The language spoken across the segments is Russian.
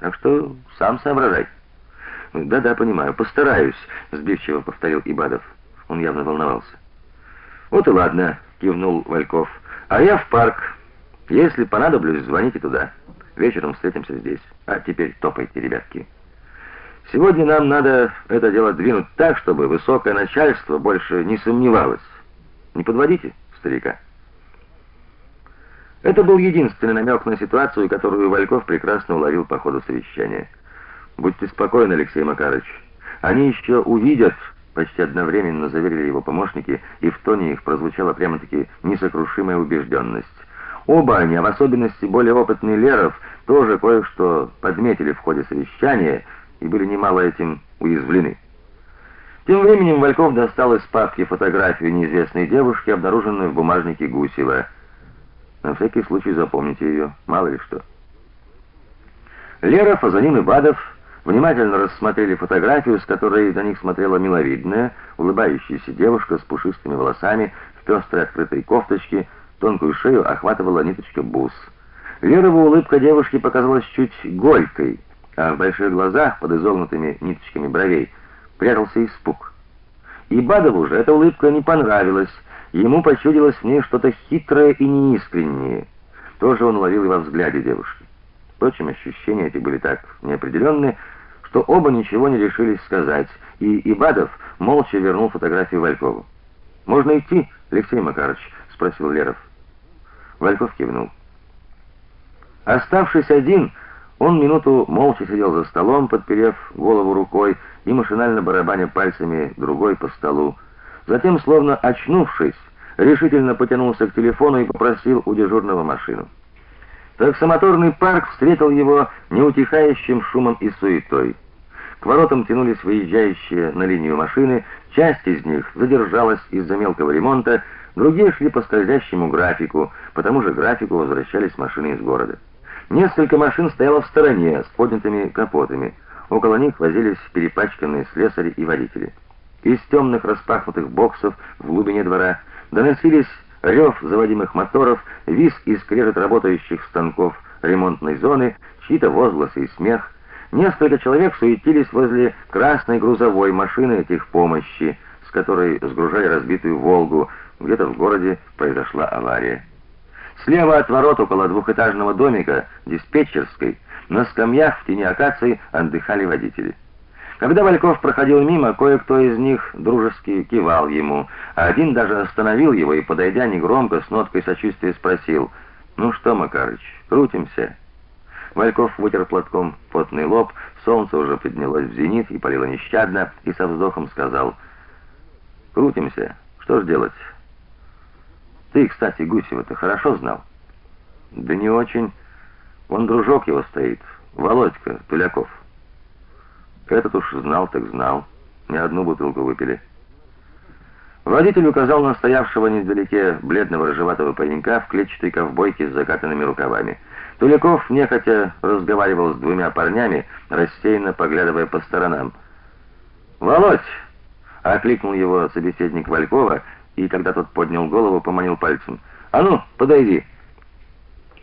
Так что сам соображай. Да-да, понимаю, постараюсь, сбивчиво повторил Ибадов. Он явно волновался. Вот и ладно, кивнул Вальков. А я в парк. Если понадоблюсь, звоните туда. Вечером встретимся здесь. А теперь топайте, ребятки. Сегодня нам надо это дело двинуть так, чтобы высокое начальство больше не сомневалось. Не подводите старика. Это был единственный намек на ситуацию, которую Вальков прекрасно уловил по ходу совещания. Будьте спокойны, Алексей Макарович. Они еще увидят, почти одновременно заверили его помощники, и в тоне их прозвучала прямо-таки несокрушимая убежденность. Оба они, а в особенности более опытный Леров, тоже кое-что подметили в ходе совещания и были немало этим уязвлены. Тем временем Вальков достал из папки фотографию неизвестной девушки, обнаруженную в бумажнике Гусева. На всякий случай запомните ее, мало ли что. Леров, а за ним и Бадов внимательно рассмотрели фотографию, с которой на них смотрела миловидная, улыбающаяся девушка с пушистыми волосами в пестрой открытой кофточке, тонкую шею охватывала ниточка бус. Лерова улыбка девушки показалась чуть горькой, а в больших глазах под изогнутыми ниточками бровей прятался испуг. И Бадову же эта улыбка не понравилась. Ему почудилось в ней что-то хитрое и неискреннее. Тоже он уловил и во взгляде девушки. Впрочем, ощущения эти были так неопределенные, что оба ничего не решились сказать, и Ибадов молча вернул фотографию Валькову. "Можно идти, Алексей Макарович?" спросил Леров. Вальков кивнул. Оставшись один, он минуту молча сидел за столом, подперев голову рукой и машинально барабаня пальцами другой по столу. Затем, словно очнувшись, решительно потянулся к телефону и попросил у дежурного машину. Таксомоторный парк встретил его неутихающим шумом и суетой. К воротам тянулись выезжающие на линию машины, часть из них задержалась из-за мелкого ремонта, другие шли по скользящему графику, по тому же графику возвращались машины из города. Несколько машин стояло в стороне с поднятыми капотами. Около них возились перепачканные слесари и водители. Из темных распахнутых боксов в глубине двора доносились рев заводимых моторов, визг и скрежет работающих станков ремонтной зоны, чьи-то возгласы и смех. Несколько человек суетились возле красной грузовой машины техпомощи, с которой сгружали разбитую Волгу. Где-то в городе произошла авария. Слева от ворот около двухэтажного домика диспетчерской на скамьях в тени акации отдыхали водители. Когда Вальков проходил мимо, кое-кто из них дружески кивал ему, а один даже остановил его и, подойдя негромко, с ноткой сочувствия спросил: "Ну что, Макарыч, крутимся?" Вальков вытер платком потный лоб, солнце уже поднялось в зенит и палило нещадно, и со вздохом сказал: "Крутимся. Что ж делать?" Ты, кстати, Гусева-то хорошо знал? Да не очень. Он дружок его стоит, Володька Туляков. Этот уж знал, так знал. Не одну бутылку выпили. Водитель указал на стоявшего недалеке бледного рыжеватого паренька в клетчатой ковбойке с закатанными рукавами. Туляков нехотя разговаривал с двумя парнями, рассеянно поглядывая по сторонам. "Володь!" окликнул его собеседник Валькова, и когда тот поднял голову, поманил пальцем. "А ну, подойди!"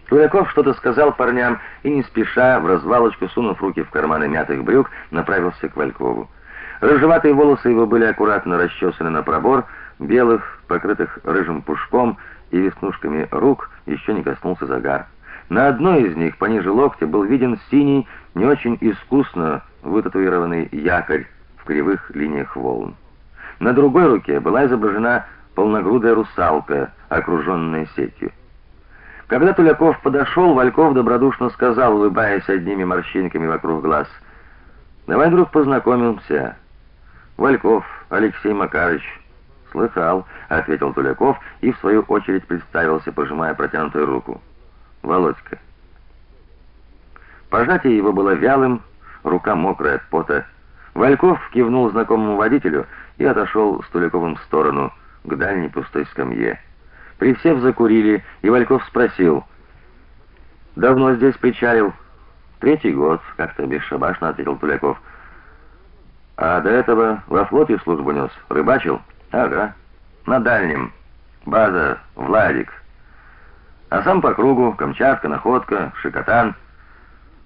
Туляков что-то сказал парням и не спеша, в развалочку сунув руки в карманы мятых брюк, направился к Валькову. Рыжеватые волосы его были аккуратно расчесаны на пробор, белых, покрытых рыжим пушком и веснушками рук еще не коснулся загар. На одной из них, пониже локтя, был виден синий, не очень искусно вытатуированный якорь в кривых линиях волн. На другой руке была изображена полногрудая русалка, окруженная сетью. Когда Туляков подошел, Вальков добродушно сказал, улыбаясь одними морщинками вокруг глаз: "Давай, друг, познакомимся. Вальков Алексей Макарович". "Слыхал", ответил Туляков и в свою очередь представился, пожимая протянутую руку. "Володька". Пожатие его было вялым, рука мокрая от пота. Вальков кивнул знакомому водителю и отошел с Туляковым в сторону, к дальней пустой скамье. Присев закурили, и Вальков спросил: "Давно здесь причалил?" "Третий год", как-то бесшабашно ответил Туляков. "А до этого во флоте службу нес, рыбачил?" "Ага. На дальнем. База Владик. А сам по кругу Камчатка, Находка, Шикотан.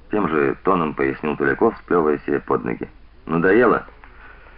Тем же тоном пояснил Туляков, сплевывая себе под ноги. «Надоело?»